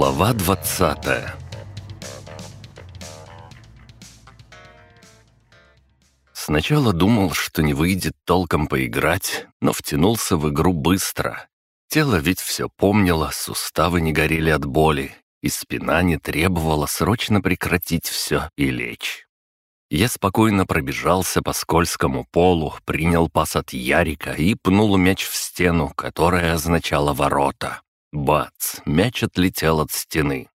Глава двадцатая Сначала думал, что не выйдет толком поиграть, но втянулся в игру быстро. Тело ведь все помнило, суставы не горели от боли, и спина не требовала срочно прекратить все и лечь. Я спокойно пробежался по скользкому полу, принял пас от Ярика и пнул мяч в стену, которая означала ворота. Бац! Мяч отлетел от стены.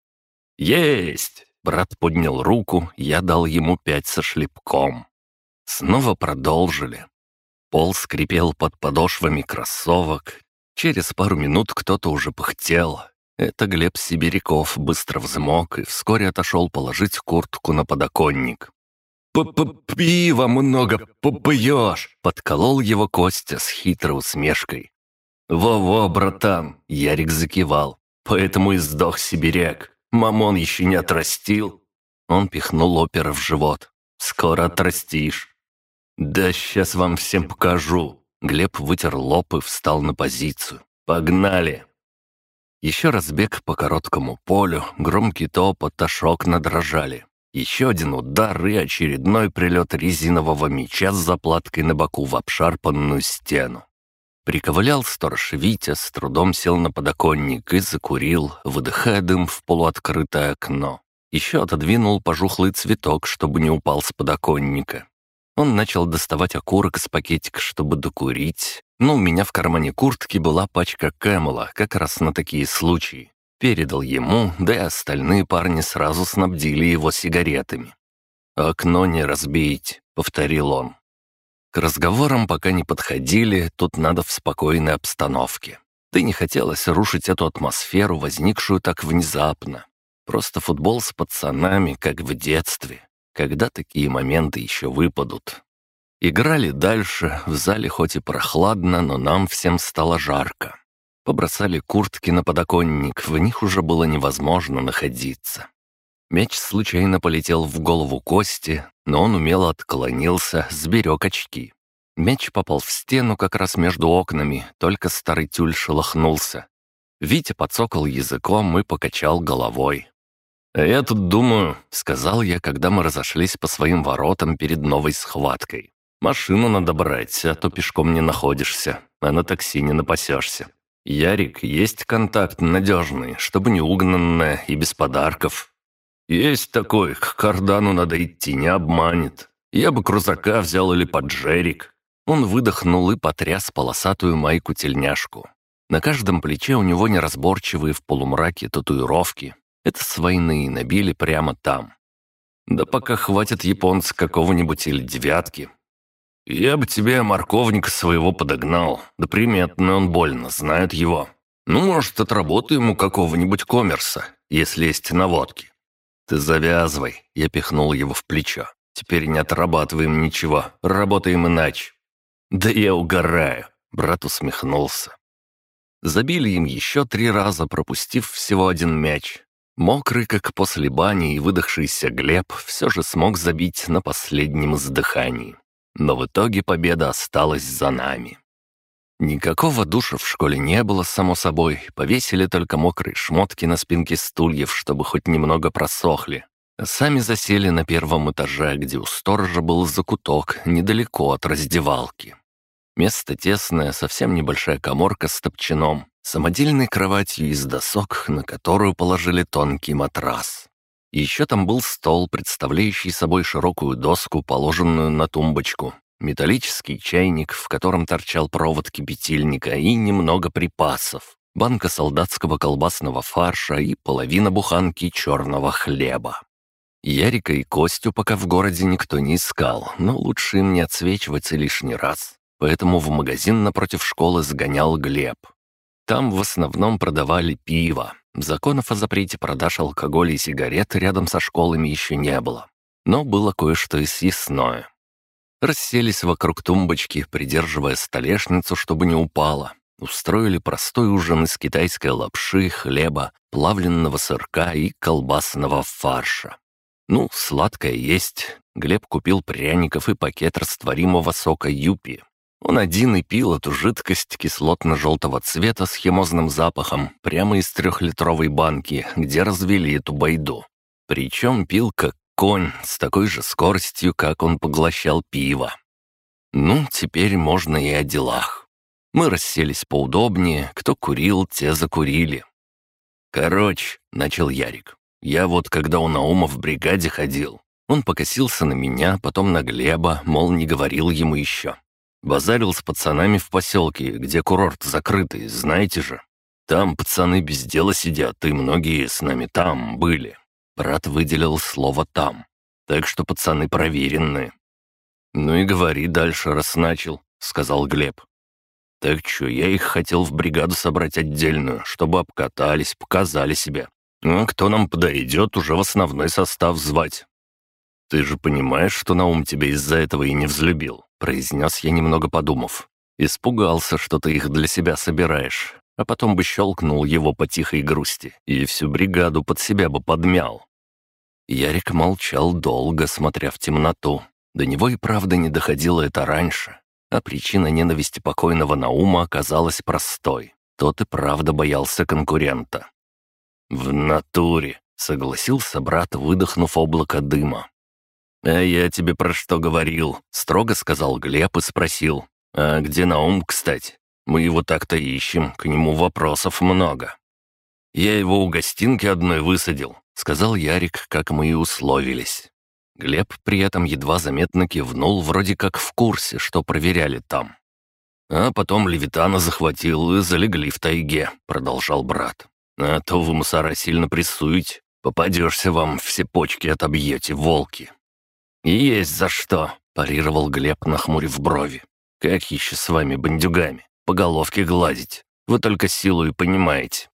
«Есть!» Брат поднял руку, я дал ему пять со шлепком. Снова продолжили. Пол скрипел под подошвами кроссовок. Через пару минут кто-то уже пыхтел. Это Глеб Сибиряков быстро взмок и вскоре отошел положить куртку на подоконник. П -п «Пива много попьешь!» — подколол его Костя с хитрой усмешкой. «Во-во, братан!» — Ярик закивал. «Поэтому и сдох сибиряк. Мамон еще не отрастил». Он пихнул опера в живот. «Скоро отрастишь». «Да сейчас вам всем покажу». Глеб вытер лоб и встал на позицию. «Погнали!» Еще раз бег по короткому полю, громкий топот, аж окна дрожали. Еще один удар и очередной прилет резинового меча с заплаткой на боку в обшарпанную стену. Приковылял сторож Витя, с трудом сел на подоконник и закурил, выдыхая дым в полуоткрытое окно. Еще отодвинул пожухлый цветок, чтобы не упал с подоконника. Он начал доставать окурок из пакетика, чтобы докурить, но у меня в кармане куртки была пачка Кэмела, как раз на такие случаи передал ему, да и остальные парни сразу снабдили его сигаретами. «Окно не разбить», — повторил он. К разговорам пока не подходили, тут надо в спокойной обстановке. Да и не хотелось рушить эту атмосферу, возникшую так внезапно. Просто футбол с пацанами, как в детстве, когда такие моменты еще выпадут. Играли дальше, в зале хоть и прохладно, но нам всем стало жарко. Побросали куртки на подоконник, в них уже было невозможно находиться. Мяч случайно полетел в голову Кости, но он умело отклонился, сберег очки. Мяч попал в стену как раз между окнами, только старый тюль шелохнулся. Витя подсокал языком и покачал головой. «А я тут думаю», — сказал я, когда мы разошлись по своим воротам перед новой схваткой. «Машину надо брать, а то пешком не находишься, а на такси не напасешься. «Ярик, есть контакт надежный, чтобы не угнанное и без подарков». «Есть такой, к кардану надо идти, не обманет. Я бы крузака взял или поджерик». Он выдохнул и потряс полосатую майку-тельняшку. На каждом плече у него неразборчивые в полумраке татуировки. Это с войны набили прямо там. Да пока хватит японца какого-нибудь или девятки, «Я бы тебе морковника своего подогнал. Да приметный он больно, знают его. Ну, может, отработаю ему какого-нибудь коммерса, если есть наводки». «Ты завязывай», — я пихнул его в плечо. «Теперь не отрабатываем ничего, работаем иначе». «Да я угораю», — брат усмехнулся. Забили им еще три раза, пропустив всего один мяч. Мокрый, как после бани, и выдохшийся Глеб все же смог забить на последнем издыхании. Но в итоге победа осталась за нами. Никакого душа в школе не было, само собой, повесили только мокрые шмотки на спинке стульев, чтобы хоть немного просохли. сами засели на первом этаже, где у сторожа был закуток, недалеко от раздевалки. Место тесное, совсем небольшая коморка с топчаном, самодельной кроватью из досок, на которую положили тонкий матрас. Еще там был стол, представляющий собой широкую доску, положенную на тумбочку, металлический чайник, в котором торчал провод кипятильника и немного припасов, банка солдатского колбасного фарша и половина буханки черного хлеба. Ярика и Костю пока в городе никто не искал, но лучше им не отсвечиваться лишний раз. Поэтому в магазин напротив школы сгонял Глеб. Там в основном продавали пиво, Законов о запрете продаж алкоголя и сигарет рядом со школами еще не было. Но было кое-что и съестное. Расселись вокруг тумбочки, придерживая столешницу, чтобы не упала. Устроили простой ужин из китайской лапши, хлеба, плавленного сырка и колбасного фарша. Ну, сладкое есть. Глеб купил пряников и пакет растворимого сока юпи. Он один и пил эту жидкость кислотно-желтого цвета с химозным запахом прямо из трехлитровой банки, где развели эту байду. Причем пил как конь с такой же скоростью, как он поглощал пиво. Ну, теперь можно и о делах. Мы расселись поудобнее, кто курил, те закурили. «Короче», — начал Ярик, — «я вот когда у Наума в бригаде ходил, он покосился на меня, потом на Глеба, мол, не говорил ему еще. Базарил с пацанами в поселке, где курорт закрытый, знаете же. Там пацаны без дела сидят, и многие с нами там были. Брат выделил слово «там». Так что пацаны проверенные. «Ну и говори дальше, раз начал», — сказал Глеб. «Так что, я их хотел в бригаду собрать отдельную, чтобы обкатались, показали себя. Ну, а кто нам подойдет, уже в основной состав звать. «Ты же понимаешь, что Наум тебя из-за этого и не взлюбил», — произнес я, немного подумав. «Испугался, что ты их для себя собираешь, а потом бы щелкнул его по тихой грусти и всю бригаду под себя бы подмял». Ярик молчал долго, смотря в темноту. До него и правда не доходило это раньше, а причина ненависти покойного Наума оказалась простой. Тот и правда боялся конкурента. «В натуре», — согласился брат, выдохнув облако дыма. «А я тебе про что говорил?» — строго сказал Глеб и спросил. «А где Наум, кстати? Мы его так-то ищем, к нему вопросов много». «Я его у гостинки одной высадил», — сказал Ярик, как мы и условились. Глеб при этом едва заметно кивнул, вроде как в курсе, что проверяли там. «А потом Левитана захватил и залегли в тайге», — продолжал брат. «А то вы, мусора, сильно прессуете. Попадешься вам, все почки отобьете, волки». «Есть за что», — парировал Глеб, нахмурив брови. «Как еще с вами, бандюгами? По головке гладить. Вы только силу и понимаете».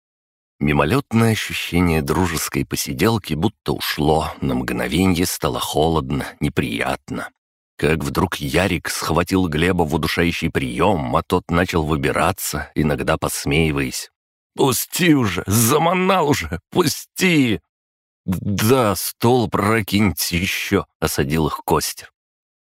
Мимолетное ощущение дружеской посиделки будто ушло, на мгновенье стало холодно, неприятно. Как вдруг Ярик схватил Глеба в удушающий прием, а тот начал выбираться, иногда посмеиваясь. «Пусти уже! Заманал уже! Пусти!» «Да, стол прокиньте еще», — осадил их Костя.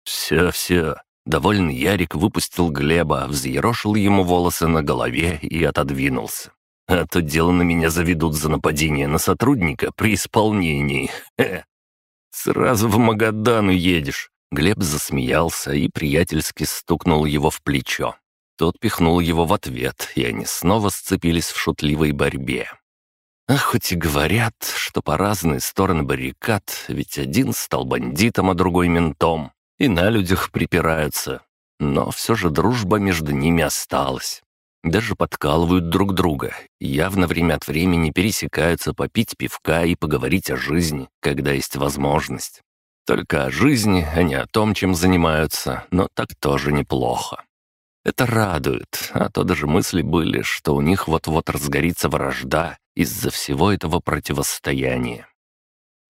«Все-все». Довольный Ярик выпустил Глеба, взъерошил ему волосы на голове и отодвинулся. «А то дело на меня заведут за нападение на сотрудника при исполнении. Хе. Сразу в Магадан едешь». Глеб засмеялся и приятельски стукнул его в плечо. Тот пихнул его в ответ, и они снова сцепились в шутливой борьбе. А хоть и говорят, что по разные стороны баррикад, ведь один стал бандитом, а другой ментом, и на людях припираются. Но все же дружба между ними осталась. Даже подкалывают друг друга, явно время от времени пересекаются попить пивка и поговорить о жизни, когда есть возможность. Только о жизни, а не о том, чем занимаются, но так тоже неплохо. Это радует, а то даже мысли были, что у них вот-вот разгорится вражда, из-за всего этого противостояния.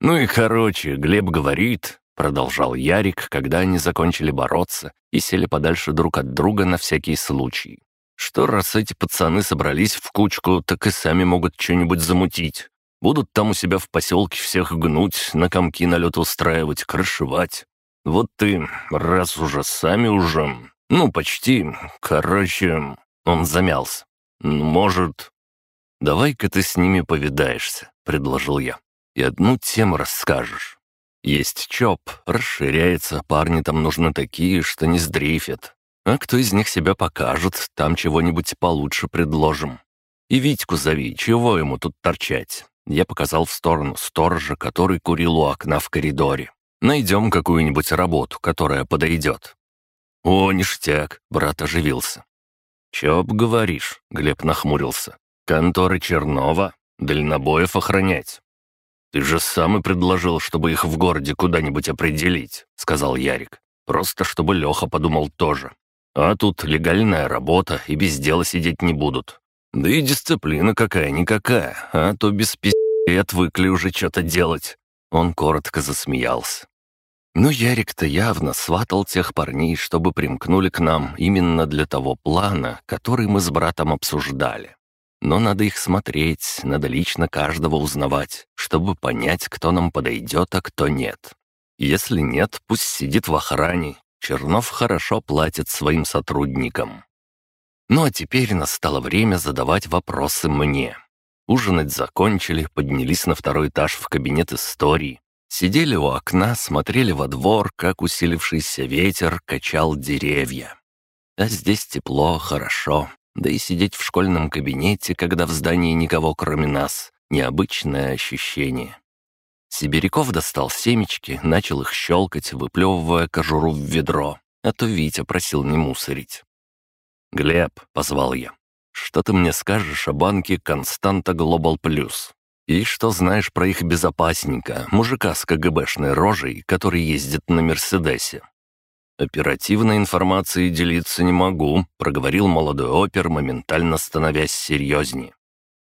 «Ну и короче, Глеб говорит», — продолжал Ярик, когда они закончили бороться и сели подальше друг от друга на всякий случай, что раз эти пацаны собрались в кучку, так и сами могут что-нибудь замутить. Будут там у себя в поселке всех гнуть, на комки налет устраивать, крышевать. Вот ты, раз уже сами уже, ну, почти, короче, он замялся. Может, «Давай-ка ты с ними повидаешься», — предложил я. «И одну тему расскажешь. Есть ЧОП, расширяется, парни там нужны такие, что не сдрейфят. А кто из них себя покажет, там чего-нибудь получше предложим. И Витьку зови, чего ему тут торчать?» Я показал в сторону сторожа, который курил у окна в коридоре. «Найдем какую-нибудь работу, которая подойдет». «О, ништяк!» — брат оживился. «Чоп, говоришь?» — Глеб нахмурился. «Конторы Чернова? Дальнобоев охранять?» «Ты же сам и предложил, чтобы их в городе куда-нибудь определить», — сказал Ярик. «Просто чтобы Леха подумал тоже. А тут легальная работа, и без дела сидеть не будут. Да и дисциплина какая-никакая, а то без пи***и отвыкли уже что-то делать». Он коротко засмеялся. Но Ярик-то явно сватал тех парней, чтобы примкнули к нам именно для того плана, который мы с братом обсуждали. Но надо их смотреть, надо лично каждого узнавать, чтобы понять, кто нам подойдет, а кто нет. Если нет, пусть сидит в охране, Чернов хорошо платит своим сотрудникам. Ну а теперь настало время задавать вопросы мне. Ужинать закончили, поднялись на второй этаж в кабинет истории. Сидели у окна, смотрели во двор, как усилившийся ветер качал деревья. А здесь тепло, хорошо. Да и сидеть в школьном кабинете, когда в здании никого кроме нас, необычное ощущение. Сибиряков достал семечки, начал их щелкать, выплевывая кожуру в ведро, а то Витя просил не мусорить. «Глеб», — позвал я, — «что ты мне скажешь о банке «Константа Глобал Плюс»? И что знаешь про их безопасника, мужика с КГБшной рожей, который ездит на Мерседесе?» «Оперативной информацией делиться не могу», — проговорил молодой опер, моментально становясь серьезнее.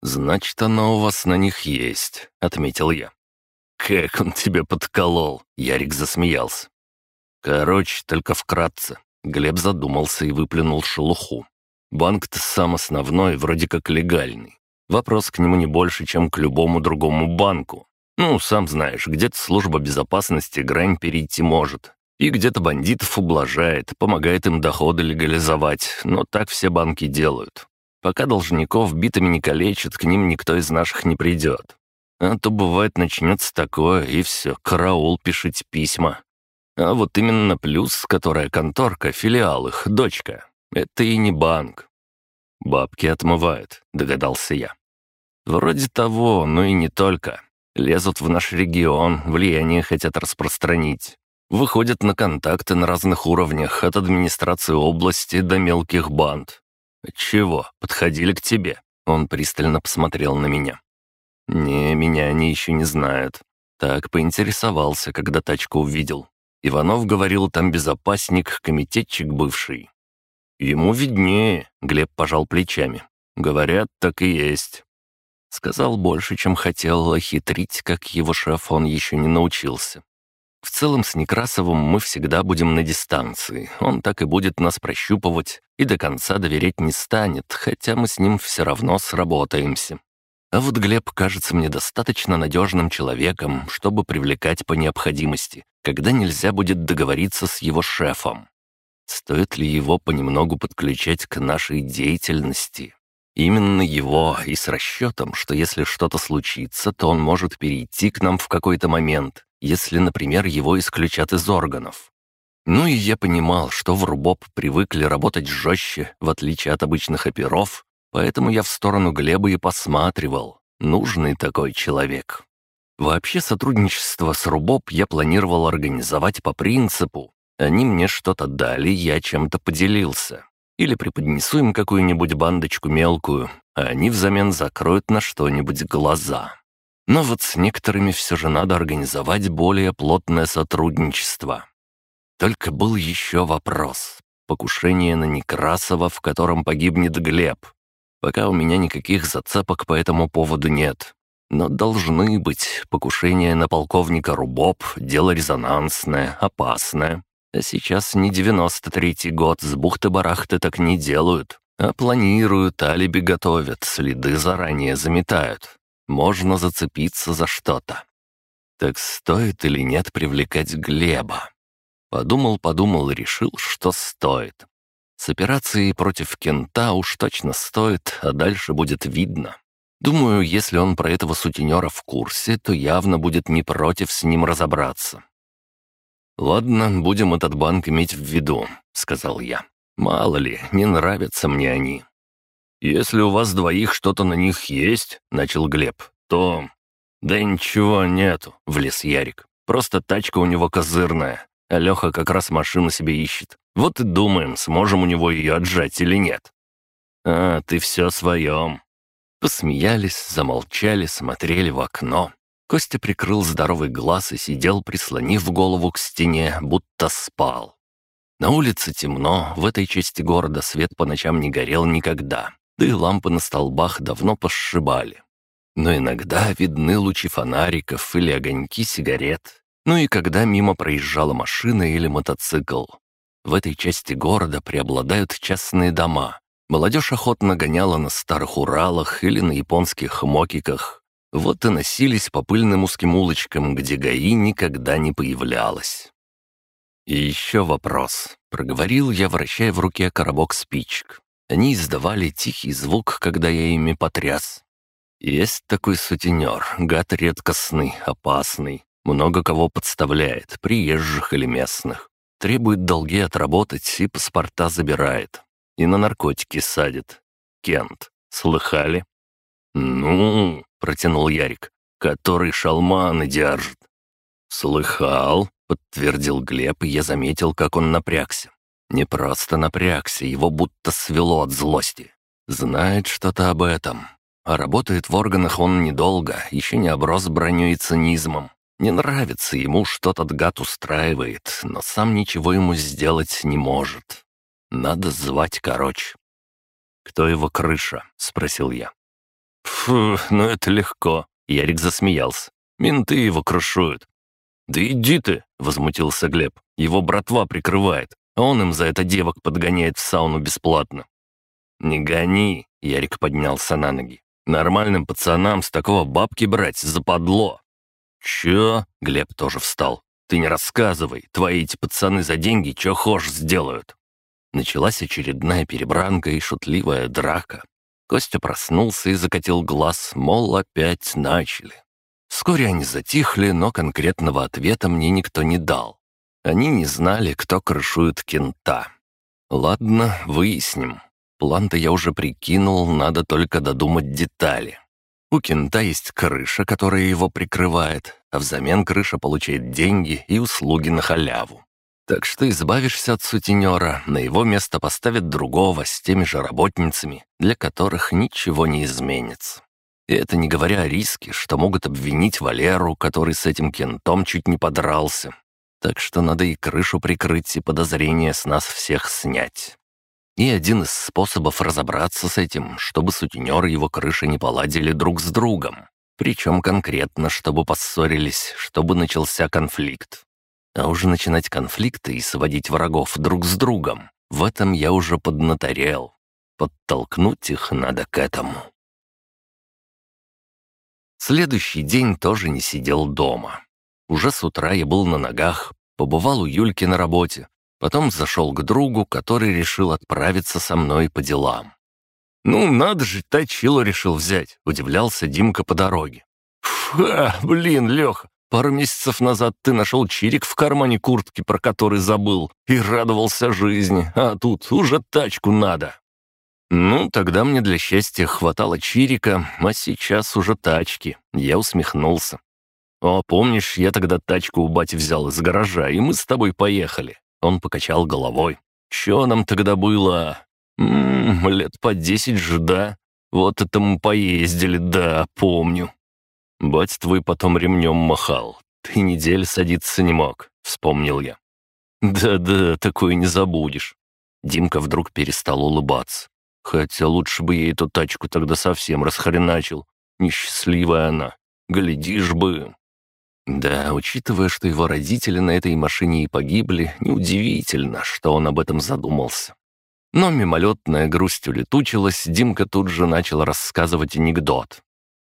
«Значит, она у вас на них есть», — отметил я. «Как он тебя подколол!» — Ярик засмеялся. «Короче, только вкратце. Глеб задумался и выплюнул шелуху. Банк-то сам основной, вроде как легальный. Вопрос к нему не больше, чем к любому другому банку. Ну, сам знаешь, где-то служба безопасности грань перейти может. И где-то бандитов ублажает, помогает им доходы легализовать. Но так все банки делают. Пока должников битами не калечат, к ним никто из наших не придет. А то бывает начнется такое, и все, караул, пишите письма. А вот именно плюс, которая конторка, филиал их, дочка. Это и не банк. Бабки отмывают, догадался я. Вроде того, но и не только. Лезут в наш регион, влияние хотят распространить. Выходят на контакты на разных уровнях, от администрации области до мелких банд. «Чего? Подходили к тебе?» Он пристально посмотрел на меня. «Не, меня они еще не знают. Так поинтересовался, когда тачку увидел. Иванов говорил, там безопасник, комитетчик бывший. Ему виднее, Глеб пожал плечами. Говорят, так и есть. Сказал больше, чем хотел, а хитрить, как его шеф, он еще не научился. В целом с Некрасовым мы всегда будем на дистанции. Он так и будет нас прощупывать и до конца доверять не станет, хотя мы с ним все равно сработаемся. А вот Глеб кажется мне достаточно надежным человеком, чтобы привлекать по необходимости, когда нельзя будет договориться с его шефом. Стоит ли его понемногу подключать к нашей деятельности? Именно его и с расчетом, что если что-то случится, то он может перейти к нам в какой-то момент, если, например, его исключат из органов. Ну и я понимал, что в РУБОП привыкли работать жестче, в отличие от обычных оперов, Поэтому я в сторону Глеба и посматривал. Нужный такой человек. Вообще сотрудничество с Рубоп я планировал организовать по принципу «они мне что-то дали, я чем-то поделился». Или преподнесу им какую-нибудь бандочку мелкую, а они взамен закроют на что-нибудь глаза. Но вот с некоторыми все же надо организовать более плотное сотрудничество. Только был еще вопрос. Покушение на Некрасова, в котором погибнет Глеб. Пока у меня никаких зацепок по этому поводу нет. Но должны быть. Покушение на полковника Рубоб — дело резонансное, опасное. А сейчас не девяносто третий год, с бухты-барахты так не делают. А планируют, алиби готовят, следы заранее заметают. Можно зацепиться за что-то. Так стоит или нет привлекать Глеба? Подумал-подумал и решил, что стоит. С операцией против Кента уж точно стоит, а дальше будет видно. Думаю, если он про этого сутенера в курсе, то явно будет не против с ним разобраться. «Ладно, будем этот банк иметь в виду», — сказал я. «Мало ли, не нравятся мне они». «Если у вас двоих что-то на них есть», — начал Глеб, — «то...» «Да ничего нету», — влез Ярик. «Просто тачка у него козырная, а Леха как раз машину себе ищет. Вот и думаем, сможем у него ее отжать или нет. А, ты все своем. Посмеялись, замолчали, смотрели в окно. Костя прикрыл здоровый глаз и сидел, прислонив голову к стене, будто спал. На улице темно, в этой части города свет по ночам не горел никогда, да и лампы на столбах давно пошибали. Но иногда видны лучи фонариков или огоньки сигарет, ну и когда мимо проезжала машина или мотоцикл. В этой части города преобладают частные дома. Молодежь охотно гоняла на старых Уралах или на японских мокиках. Вот и носились по пыльным узким улочкам, где ГАИ никогда не появлялась. «И еще вопрос», — проговорил я, вращая в руке коробок спичек. Они издавали тихий звук, когда я ими потряс. Есть такой сутенер, гад редкостный, опасный, много кого подставляет, приезжих или местных. Требует долги отработать и паспорта забирает. И на наркотики садит. Кент. Слыхали? «Ну», — протянул Ярик, — «который шалманы держит». «Слыхал», — подтвердил Глеб, и я заметил, как он напрягся. Не просто напрягся, его будто свело от злости. Знает что-то об этом. А работает в органах он недолго, еще не оброс броней и цинизмом. Не нравится ему, что тот гад устраивает, но сам ничего ему сделать не может. Надо звать короче. «Кто его крыша?» — спросил я. «Фу, ну это легко», — Ярик засмеялся. «Менты его крышуют». «Да иди ты!» — возмутился Глеб. «Его братва прикрывает, он им за это девок подгоняет в сауну бесплатно». «Не гони!» — Ярик поднялся на ноги. «Нормальным пацанам с такого бабки брать западло». «Чё?» — Глеб тоже встал. «Ты не рассказывай, твои эти пацаны за деньги чё хошь сделают». Началась очередная перебранка и шутливая драка. Костя проснулся и закатил глаз, мол, опять начали. Вскоре они затихли, но конкретного ответа мне никто не дал. Они не знали, кто крышует кента. Ладно, выясним. План-то я уже прикинул, надо только додумать детали. У кента есть крыша, которая его прикрывает, а взамен крыша получает деньги и услуги на халяву. Так что избавишься от сутенера, на его место поставят другого с теми же работницами, для которых ничего не изменится. И это не говоря о риске, что могут обвинить Валеру, который с этим кентом чуть не подрался, так что надо и крышу прикрыть, и подозрения с нас всех снять. И один из способов разобраться с этим, чтобы сутенер и его крыша не поладили друг с другом. Причем конкретно, чтобы поссорились, чтобы начался конфликт. А уже начинать конфликты и сводить врагов друг с другом, в этом я уже поднаторел. Подтолкнуть их надо к этому. Следующий день тоже не сидел дома. Уже с утра я был на ногах, побывал у Юльки на работе, потом зашел к другу, который решил отправиться со мной по делам. «Ну, надо же, точило решил взять», — удивлялся Димка по дороге. «Фа, блин, Леха, пару месяцев назад ты нашел чирик в кармане куртки, про который забыл, и радовался жизни, а тут уже тачку надо». «Ну, тогда мне для счастья хватало чирика, а сейчас уже тачки». Я усмехнулся. «О, помнишь, я тогда тачку у бати взял из гаража, и мы с тобой поехали?» Он покачал головой. «Чё нам тогда было? Ммм, лет по десять же, да? Вот это мы поездили, да, помню». «Бать твой потом ремнем махал. Ты недель садиться не мог», — вспомнил я. «Да-да, такое не забудешь». Димка вдруг перестал улыбаться. Хотя лучше бы я эту тачку тогда совсем расхреначил. Несчастливая она. Глядишь бы. Да, учитывая, что его родители на этой машине и погибли, неудивительно, что он об этом задумался. Но мимолетная грусть улетучилась, Димка тут же начал рассказывать анекдот.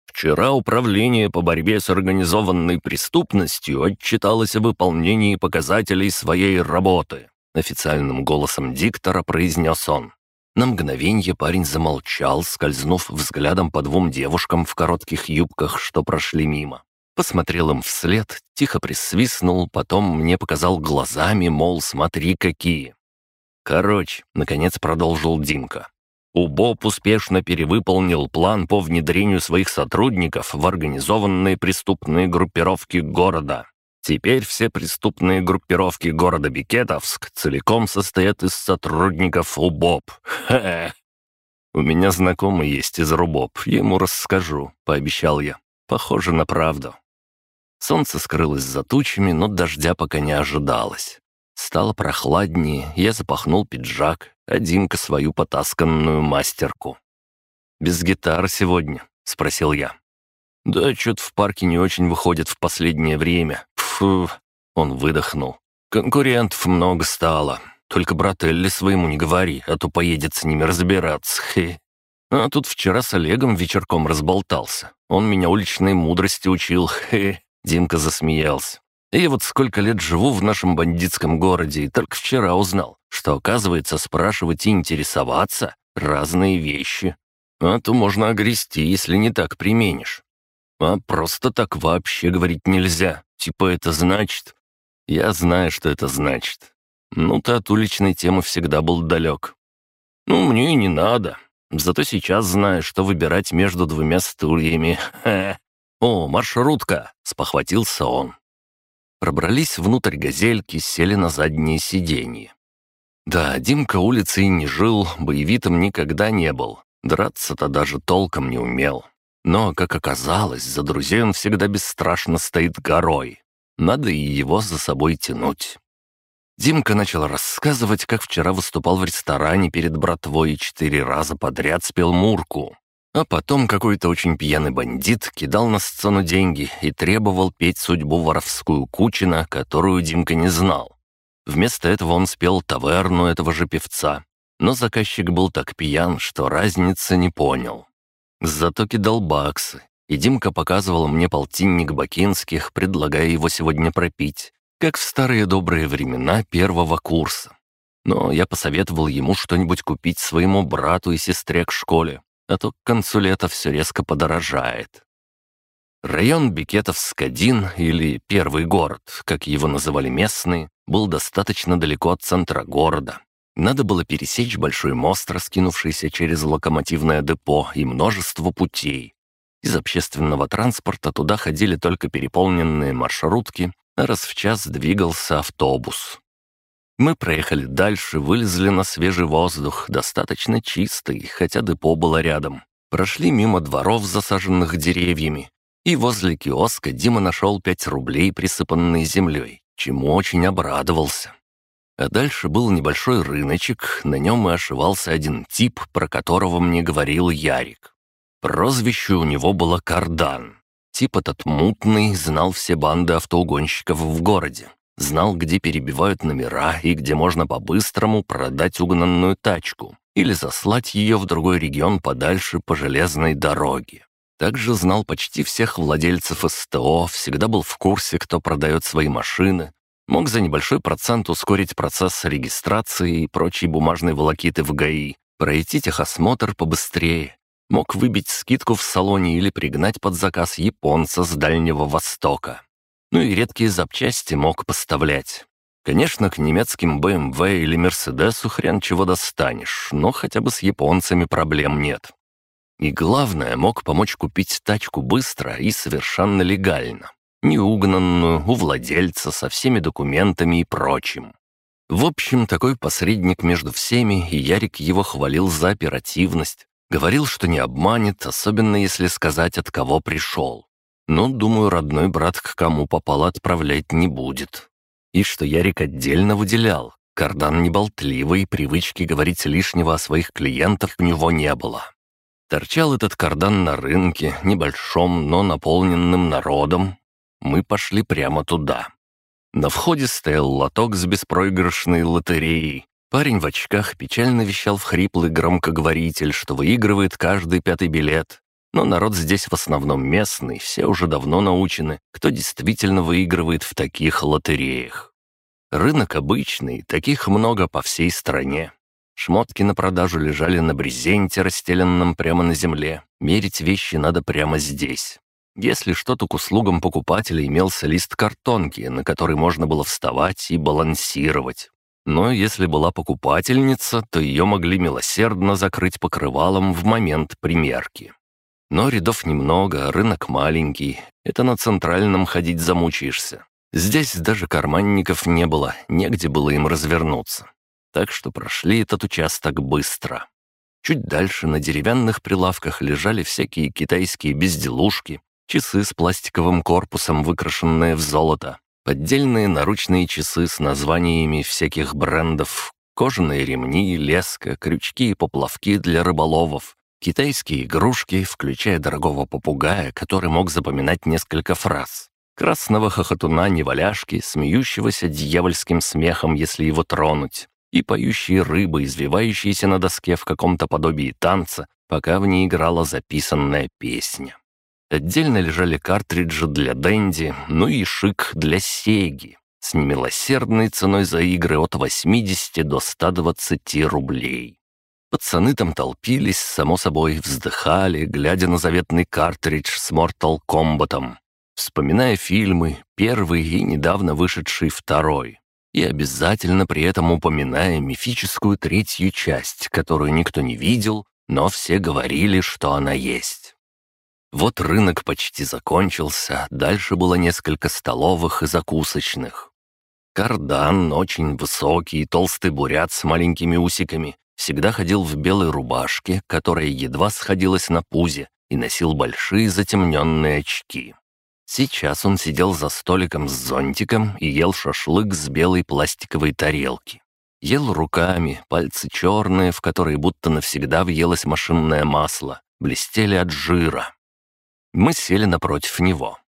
Вчера Управление по борьбе с организованной преступностью отчиталось о выполнении показателей своей работы. Официальным голосом диктора произнес он. На мгновенье парень замолчал, скользнув взглядом по двум девушкам в коротких юбках, что прошли мимо. Посмотрел им вслед, тихо присвистнул, потом мне показал глазами, мол, смотри какие. Короче, наконец продолжил Димка. УБОП успешно перевыполнил план по внедрению своих сотрудников в организованные преступные группировки города. Теперь все преступные группировки города Бикетовск целиком состоят из сотрудников УБОП. Хе. «У меня знакомый есть из РУБОП, ему расскажу», — пообещал я. «Похоже на правду». Солнце скрылось за тучами, но дождя пока не ожидалось. Стало прохладнее, я запахнул пиджак, а Димка свою потасканную мастерку. «Без гитары сегодня?» — спросил я. «Да, что-то в парке не очень выходит в последнее время. Фу!» — он выдохнул. «Конкурентов много стало. Только брателли своему не говори, а то поедет с ними разбираться. Хе. А тут вчера с Олегом вечерком разболтался. Он меня уличной мудрости учил. Хе. Димка засмеялся. Я вот сколько лет живу в нашем бандитском городе и только вчера узнал, что, оказывается, спрашивать и интересоваться — разные вещи. А то можно огрести, если не так применишь. А просто так вообще говорить нельзя. Типа это значит... Я знаю, что это значит. Ну, ты от уличной темы всегда был далек. Ну, мне и не надо. Зато сейчас знаю, что выбирать между двумя стульями. Ха. «О, маршрутка!» — спохватился он. Пробрались внутрь газельки, сели на заднее сиденье. Да, Димка улицей не жил, боевитым никогда не был. Драться-то даже толком не умел. Но, как оказалось, за друзей он всегда бесстрашно стоит горой. Надо и его за собой тянуть. Димка начал рассказывать, как вчера выступал в ресторане перед братвой и четыре раза подряд спел Мурку. А потом какой-то очень пьяный бандит кидал на сцену деньги и требовал петь судьбу воровскую Кучина, которую Димка не знал. Вместо этого он спел таверну этого же певца. Но заказчик был так пьян, что разницы не понял. Зато кидал баксы, и Димка показывал мне полтинник бакинских, предлагая его сегодня пропить, как в старые добрые времена первого курса. Но я посоветовал ему что-нибудь купить своему брату и сестре к школе, а то к концу лета все резко подорожает. Район Бикетов-Скадин, или Первый город, как его называли местные, был достаточно далеко от центра города, надо было пересечь большой мост, раскинувшийся через локомотивное депо, и множество путей. Из общественного транспорта туда ходили только переполненные маршрутки, а раз в час двигался автобус. Мы проехали дальше, вылезли на свежий воздух, достаточно чистый, хотя депо было рядом. Прошли мимо дворов, засаженных деревьями, и возле киоска Дима нашел пять рублей, присыпанные землей, чему очень обрадовался. А дальше был небольшой рыночек, на нем и ошивался один тип, про которого мне говорил Ярик. Прозвище у него было Кардан. Тип этот мутный, знал все банды автоугонщиков в городе. Знал, где перебивают номера и где можно по-быстрому продать угнанную тачку или заслать ее в другой регион подальше по железной дороге. Также знал почти всех владельцев СТО, всегда был в курсе, кто продает свои машины, Мог за небольшой процент ускорить процесс регистрации и прочей бумажной волокиты в ГАИ, пройти техосмотр побыстрее. Мог выбить скидку в салоне или пригнать под заказ японца с Дальнего Востока. Ну и редкие запчасти мог поставлять. Конечно, к немецким BMW или Мерседесу хрен чего достанешь, но хотя бы с японцами проблем нет. И главное, мог помочь купить тачку быстро и совершенно легально неугнанную, у владельца, со всеми документами и прочим. В общем, такой посредник между всеми, и Ярик его хвалил за оперативность. Говорил, что не обманет, особенно если сказать, от кого пришел. Но, думаю, родной брат к кому попало отправлять не будет. И что Ярик отдельно выделял. Кардан неболтливый, привычки говорить лишнего о своих клиентах у него не было. Торчал этот кардан на рынке, небольшом, но наполненным народом, мы пошли прямо туда. На входе стоял лоток с беспроигрышной лотереей. Парень в очках печально вещал в хриплый громкоговоритель, что выигрывает каждый пятый билет. Но народ здесь в основном местный, все уже давно научены, кто действительно выигрывает в таких лотереях. Рынок обычный, таких много по всей стране. Шмотки на продажу лежали на брезенте, расстеленном прямо на земле. Мерить вещи надо прямо здесь. Если что-то к услугам покупателя имелся лист картонки, на который можно было вставать и балансировать. Но если была покупательница, то ее могли милосердно закрыть покрывалом в момент примерки. Но рядов немного, рынок маленький, это на центральном ходить замучаешься. Здесь даже карманников не было, негде было им развернуться. Так что прошли этот участок быстро. Чуть дальше на деревянных прилавках лежали всякие китайские безделушки, часы с пластиковым корпусом, выкрашенные в золото, поддельные наручные часы с названиями всяких брендов, кожаные ремни, леска, крючки и поплавки для рыболовов, китайские игрушки, включая дорогого попугая, который мог запоминать несколько фраз, красного хохотуна-неваляшки, смеющегося дьявольским смехом, если его тронуть, и поющие рыбы, извивающиеся на доске в каком-то подобии танца, пока в ней играла записанная песня. Отдельно лежали картриджи для Дэнди, ну и шик для Сеги с немилосердной ценой за игры от 80 до 120 рублей. Пацаны там толпились, само собой, вздыхали, глядя на заветный картридж с Mortal Kombat, вспоминая фильмы, первый и недавно вышедший второй, и обязательно при этом упоминая мифическую третью часть, которую никто не видел, но все говорили, что она есть. Вот рынок почти закончился, дальше было несколько столовых и закусочных. Кардан, очень высокий и толстый бурят с маленькими усиками, всегда ходил в белой рубашке, которая едва сходилась на пузе, и носил большие затемненные очки. Сейчас он сидел за столиком с зонтиком и ел шашлык с белой пластиковой тарелки. Ел руками, пальцы черные, в которые будто навсегда въелось машинное масло, блестели от жира. Мы сели напротив него.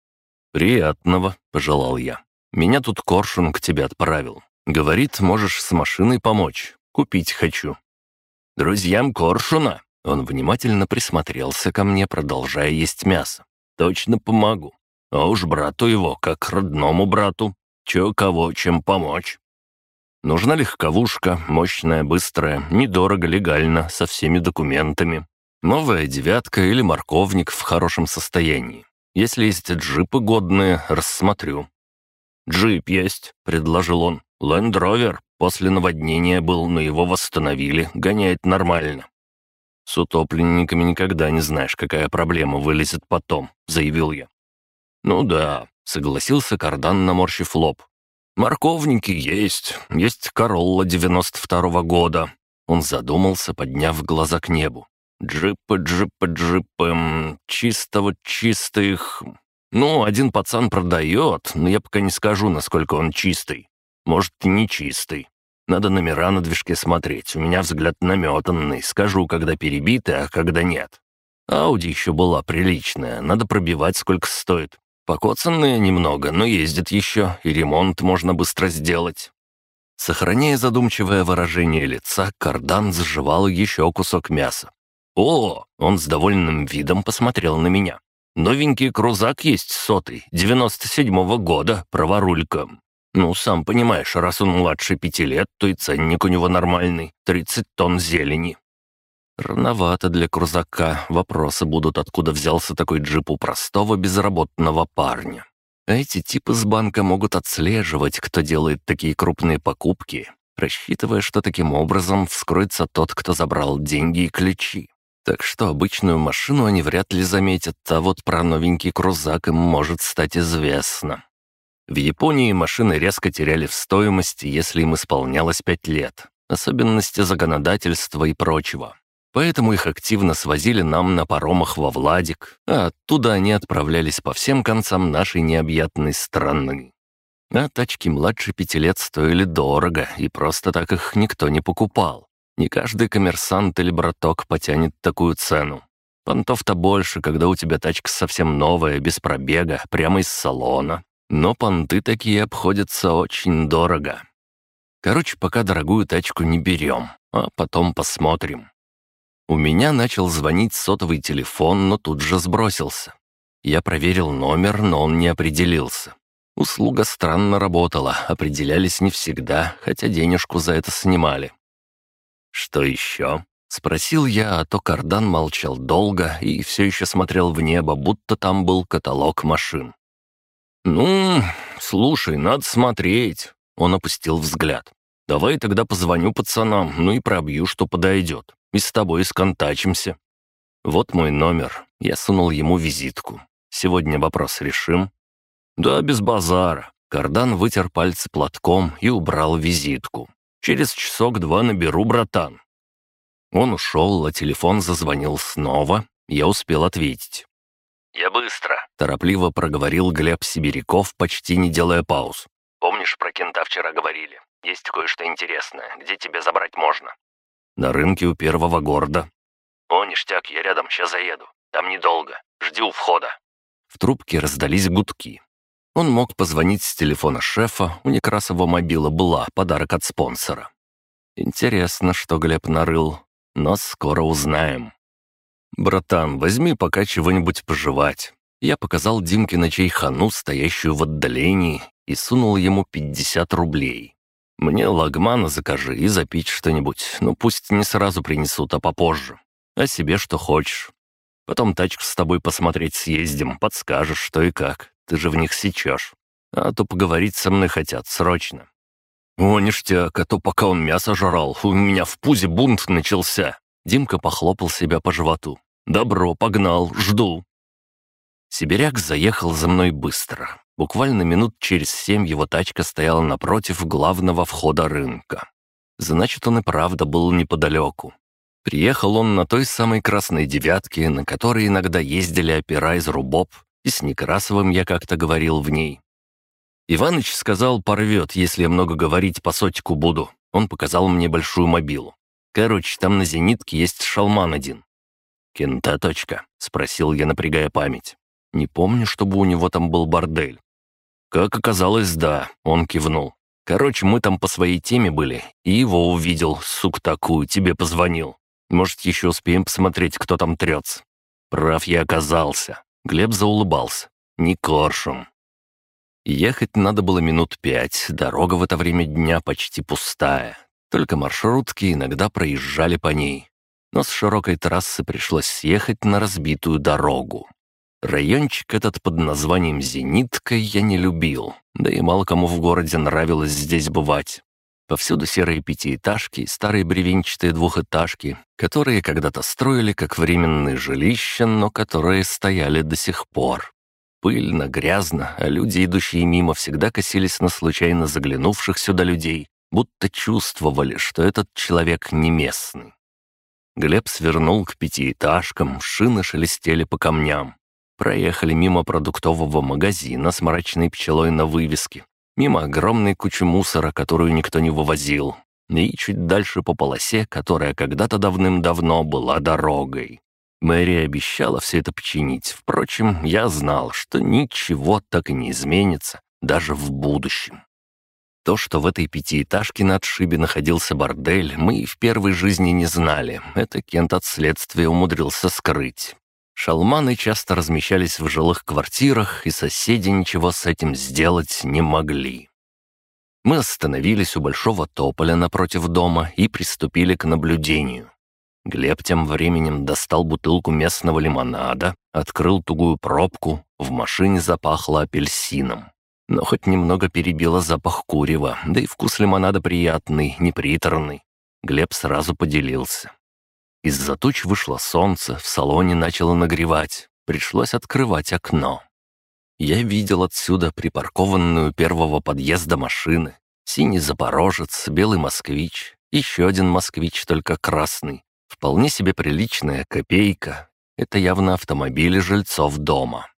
«Приятного», — пожелал я. «Меня тут Коршун к тебе отправил. Говорит, можешь с машиной помочь. Купить хочу». «Друзьям Коршуна?» Он внимательно присмотрелся ко мне, продолжая есть мясо. «Точно помогу. А уж брату его, как родному брату. Чё кого, чем помочь?» Нужна легковушка, мощная, быстрая, недорого, легально, со всеми документами. Новая девятка или морковник в хорошем состоянии. Если есть джипы годные, рассмотрю. «Джип есть», — предложил он. «Лэндровер. После наводнения был, но его восстановили, гоняет нормально». «С утопленниками никогда не знаешь, какая проблема вылезет потом», — заявил я. «Ну да», — согласился Кардан, наморщив лоб. «Морковники есть. Есть Королла 92-го года». Он задумался, подняв глаза к небу. «Джипы, джипы, джипы... Чисто вот чистых... Ну, один пацан продает, но я пока не скажу, насколько он чистый. Может, и не чистый. Надо номера на движке смотреть. У меня взгляд наметанный. Скажу, когда перебиты, а когда нет. Ауди еще была приличная. Надо пробивать, сколько стоит. Покоцанные немного, но ездит еще, и ремонт можно быстро сделать. Сохраняя задумчивое выражение лица, кардан сживал еще кусок мяса. «О!» — он с довольным видом посмотрел на меня. «Новенький крузак есть сотый, девяносто седьмого года, праворулька. Ну, сам понимаешь, раз он младше пяти лет, то и ценник у него нормальный, тридцать тонн зелени». Рановато для крузака. Вопросы будут, откуда взялся такой джип у простого безработного парня. Эти типы с банка могут отслеживать, кто делает такие крупные покупки, рассчитывая, что таким образом вскроется тот, кто забрал деньги и ключи. Так что обычную машину они вряд ли заметят, а вот про новенький крузак им может стать известно. В Японии машины резко теряли в стоимости, если им исполнялось пять лет. Особенности законодательства и прочего. Поэтому их активно свозили нам на паромах во Владик, а оттуда они отправлялись по всем концам нашей необъятной страны. А тачки младше пяти лет стоили дорого, и просто так их никто не покупал. Не каждый коммерсант или браток потянет такую цену. Понтов-то больше, когда у тебя тачка совсем новая, без пробега, прямо из салона. Но понты такие обходятся очень дорого. Короче, пока дорогую тачку не берем, а потом посмотрим. У меня начал звонить сотовый телефон, но тут же сбросился. Я проверил номер, но он не определился. Услуга странно работала, определялись не всегда, хотя денежку за это снимали. «Что еще?» — спросил я, а то кардан молчал долго и все еще смотрел в небо, будто там был каталог машин. «Ну, слушай, надо смотреть». Он опустил взгляд. «Давай тогда позвоню пацанам, ну и пробью, что подойдет. И с тобой сконтачимся». «Вот мой номер». Я сунул ему визитку. «Сегодня вопрос решим?» «Да, без базара». Кардан вытер пальцы платком и убрал визитку. «Через часок-два наберу, братан». Он ушел, а телефон зазвонил снова. Я успел ответить. «Я быстро», — торопливо проговорил Глеб Сибиряков, почти не делая пауз. «Помнишь, про кента вчера говорили? Есть кое-что интересное. Где тебя забрать можно?» «На рынке у первого города». «О, ништяк, я рядом, сейчас заеду. Там недолго. Жди у входа». В трубке раздались гудки. Он мог позвонить с телефона шефа, у Некрасова мобила была, подарок от спонсора. Интересно, что Глеб нарыл, но скоро узнаем. «Братан, возьми пока чего-нибудь пожевать. Я показал Димке на чайхану, стоящую в отдалении, и сунул ему 50 рублей. «Мне лагмана закажи и запить что-нибудь, ну пусть не сразу принесут, а попозже. А себе что хочешь. Потом тачку с тобой посмотреть съездим, подскажешь, что и как. Ты же в них сечешь. А то поговорить со мной хотят срочно». «О, ништяк, а то пока он мясо жрал, у меня в пузе бунт начался». Димка похлопал себя по животу. «Добро, погнал, жду». Сибиряк заехал за мной быстро. Буквально минут через семь его тачка стояла напротив главного входа рынка. Значит, он и правда был неподалеку. Приехал он на той самой красной девятке, на которой иногда ездили опера из Рубоб, и с Некрасовым я как-то говорил в ней. Иваныч сказал, порвет, если я много говорить по сотику буду. Он показал мне большую мобилу. Короче, там на зенитке есть шалман один. «Кента точка?» — спросил я, напрягая память. Не помню, чтобы у него там был бордель. Как оказалось, да, он кивнул. Короче, мы там по своей теме были, и его увидел, сук такую, тебе позвонил. Может, еще успеем посмотреть, кто там трется. Прав я оказался. Глеб заулыбался. Не коршун. Ехать надо было минут пять, дорога в это время дня почти пустая. Только маршрутки иногда проезжали по ней. Но с широкой трассы пришлось съехать на разбитую дорогу. Райончик этот под названием «Зенитка» я не любил, да и мало кому в городе нравилось здесь бывать. Повсюду серые пятиэтажки и старые бревенчатые двухэтажки, которые когда-то строили как временные жилища, но которые стояли до сих пор. Пыльно, грязно, а люди, идущие мимо, всегда косились на случайно заглянувших сюда людей, будто чувствовали, что этот человек не местный. Глеб свернул к пятиэтажкам, шины шелестели по камням. Проехали мимо продуктового магазина с мрачной пчелой на вывеске, мимо огромной кучи мусора, которую никто не вывозил, и чуть дальше по полосе, которая когда-то давным-давно была дорогой. Мэри обещала все это починить. Впрочем, я знал, что ничего так и не изменится, даже в будущем. То, что в этой пятиэтажке на отшибе находился бордель, мы и в первой жизни не знали. Это Кент от следствия умудрился скрыть. Шалманы часто размещались в жилых квартирах, и соседи ничего с этим сделать не могли. Мы остановились у большого тополя напротив дома и приступили к наблюдению. Глеб тем временем достал бутылку местного лимонада, открыл тугую пробку, в машине запахло апельсином. Но хоть немного перебило запах курева, да и вкус лимонада приятный, неприторный. Глеб сразу поделился. Из-за туч вышло солнце, в салоне начало нагревать. Пришлось открывать окно. Я видел отсюда припаркованную первого подъезда машины. Синий «Запорожец», белый «Москвич», еще один «Москвич», только красный. Вполне себе приличная копейка. Это явно автомобили жильцов дома.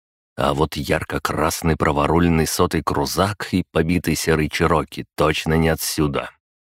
А вот ярко-красный праворульный сотый крузак и побитый серый Чироки точно не отсюда.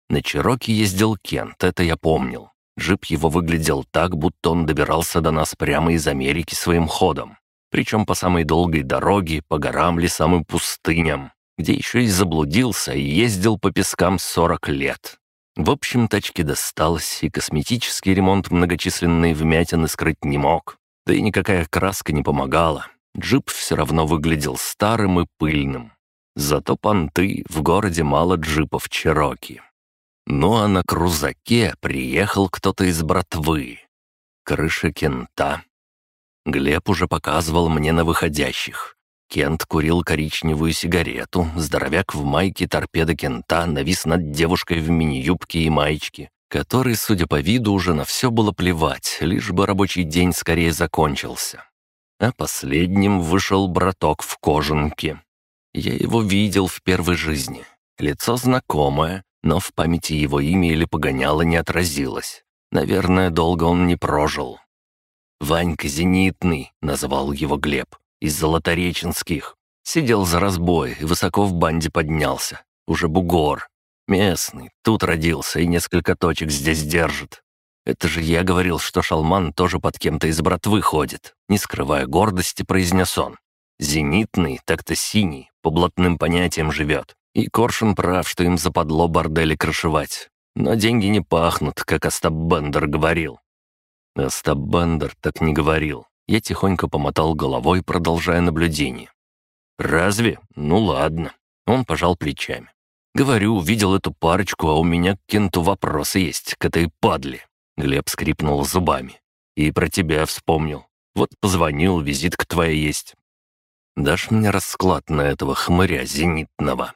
На Чироки ездил Кент, это я помнил. Джип его выглядел так, будто он добирался до нас прямо из Америки своим ходом. Причем по самой долгой дороге, по горам, лесам и пустыням, где еще и заблудился и ездил по пескам 40 лет. В общем, тачке досталось, и косметический ремонт многочисленные вмятины скрыть не мог. Да и никакая краска не помогала. Джип все равно выглядел старым и пыльным. Зато понты в городе мало джипов Чероки. Ну а на крузаке приехал кто-то из братвы. Крыша кента. Глеб уже показывал мне на выходящих. Кент курил коричневую сигарету, здоровяк в майке торпеда кента навис над девушкой в мини-юбке и маечке, которой, судя по виду, уже на все было плевать, лишь бы рабочий день скорее закончился. А последним вышел браток в кожанке. Я его видел в первой жизни. Лицо знакомое, но в памяти его имя или погоняло не отразилось. Наверное, долго он не прожил. «Ванька Зенитный», — назвал его Глеб, — «из Золотореченских. Сидел за разбой и высоко в банде поднялся. Уже бугор. Местный, тут родился и несколько точек здесь держит. Это же я говорил, что Шалман тоже под кем-то из братвы ходит. Не скрывая гордости, произнес он. Зенитный, так-то синий, по блатным понятиям живет. И Коршун прав, что им западло бордели крышевать. Но деньги не пахнут, как Остап Бендер говорил. Остап Бендер так не говорил. Я тихонько помотал головой, продолжая наблюдение. «Разве? Ну ладно». Он пожал плечами. «Говорю, увидел эту парочку, а у меня к Кенту вопросы есть, к этой падле». Глеб скрипнул зубами. «И про тебя вспомнил. Вот позвонил, визитка твоя есть. Дашь мне расклад на этого хмыря зенитного?»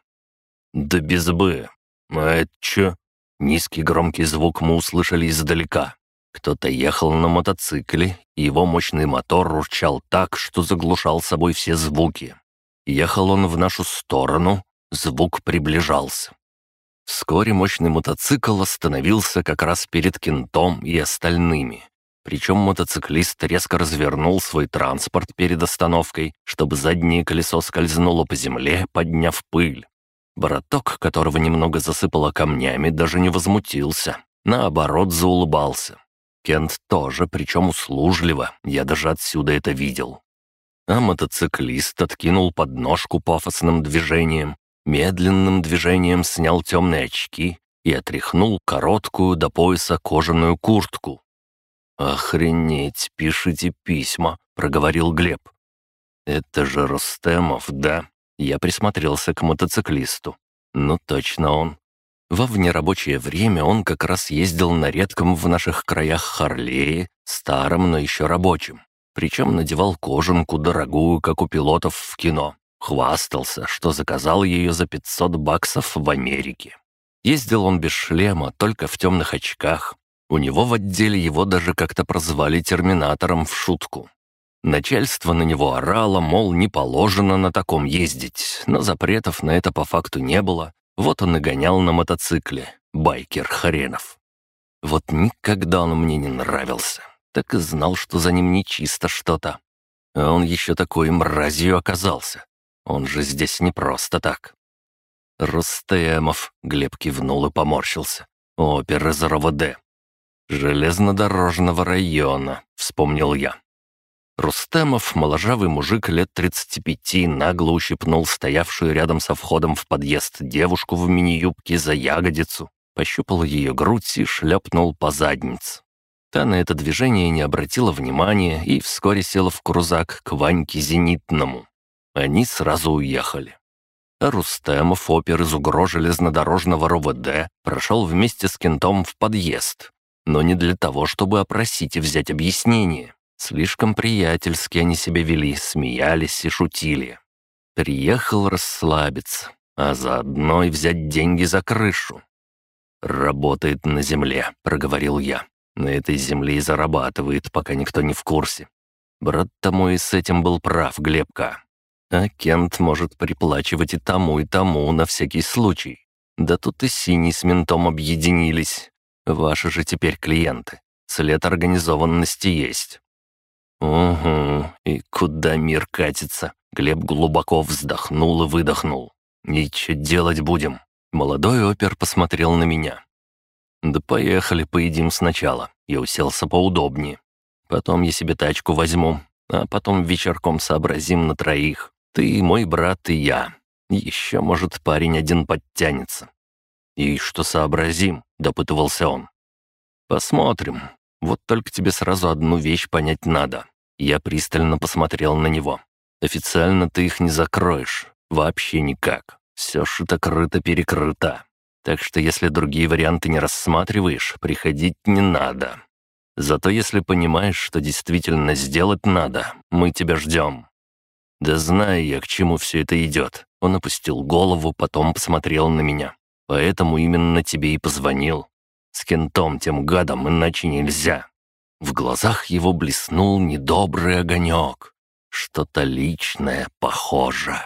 «Да без «бы». А это чё?» Низкий громкий звук мы услышали издалека. Кто-то ехал на мотоцикле, и его мощный мотор урчал так, что заглушал собой все звуки. Ехал он в нашу сторону, звук приближался. Вскоре мощный мотоцикл остановился как раз перед кентом и остальными. Причем мотоциклист резко развернул свой транспорт перед остановкой, чтобы заднее колесо скользнуло по земле, подняв пыль. Бороток, которого немного засыпало камнями, даже не возмутился. Наоборот, заулыбался. Кент тоже, причем услужливо, я даже отсюда это видел. А мотоциклист откинул подножку пафосным движением, медленным движением снял темные очки и отряхнул короткую до пояса кожаную куртку. «Охренеть, пишите письма», — проговорил Глеб. «Это же Рустемов, да?» Я присмотрелся к мотоциклисту. «Ну точно он. Во внерабочее время он как раз ездил на редком в наших краях Харлее, старом, но еще рабочем. Причем надевал кожанку дорогую, как у пилотов в кино. Хвастался, что заказал ее за 500 баксов в Америке. Ездил он без шлема, только в темных очках, у него в отделе его даже как-то прозвали терминатором в шутку. Начальство на него орало, мол, не положено на таком ездить, но запретов на это по факту не было. Вот он и гонял на мотоцикле, байкер хренов. Вот никогда он мне не нравился. Так и знал, что за ним нечисто что-то. А он еще такой мразью оказался. Он же здесь не просто так. «Рустемов», — Глеб кивнул и поморщился. «Опер из РОВД. «Железнодорожного района», — вспомнил я. Рустемов, моложавый мужик лет 35, нагло ущипнул стоявшую рядом со входом в подъезд девушку в мини-юбке за ягодицу, пощупал ее грудь и шлепнул по заднице. Та на это движение не обратила внимания и вскоре села в крузак к Ваньке Зенитному. Они сразу уехали. А Рустемов, опер из УГРО железнодорожного РОВД, прошел вместе с кентом в подъезд, но не для того, чтобы опросить и взять объяснение. Слишком приятельски они себя вели, смеялись и шутили. Приехал расслабиться, а заодно и взять деньги за крышу. «Работает на земле», — проговорил я. «На этой земле и зарабатывает, пока никто не в курсе. Брат-то мой с этим был прав, Глебка. А Кент может приплачивать и тому, и тому на всякий случай. Да тут и Синий с ментом объединились. Ваши же теперь клиенты. След организованности есть». «Угу, и куда мир катится?» Глеб глубоко вздохнул и выдохнул. «И что делать будем?» Молодой опер посмотрел на меня. «Да поехали, поедим сначала». Я уселся поудобнее. Потом я себе тачку возьму, а потом вечерком сообразим на троих. Ты, мой брат и я. Еще, может, парень один подтянется. «И что сообразим?» — допытывался он. «Посмотрим. Вот только тебе сразу одну вещь понять надо». Я пристально посмотрел на него. «Официально ты их не закроешь. Вообще никак. Все шито-крыто-перекрыто. Так что если другие варианты не рассматриваешь, приходить не надо. Зато если понимаешь, что действительно сделать надо, мы тебя ждем». «Да знаю я, к чему все это идет». Он опустил голову, потом посмотрел на меня. Поэтому именно тебе и позвонил. С кентом тем гадом иначе нельзя». В глазах его блеснул недобрый огонек. Что-то личное, похоже.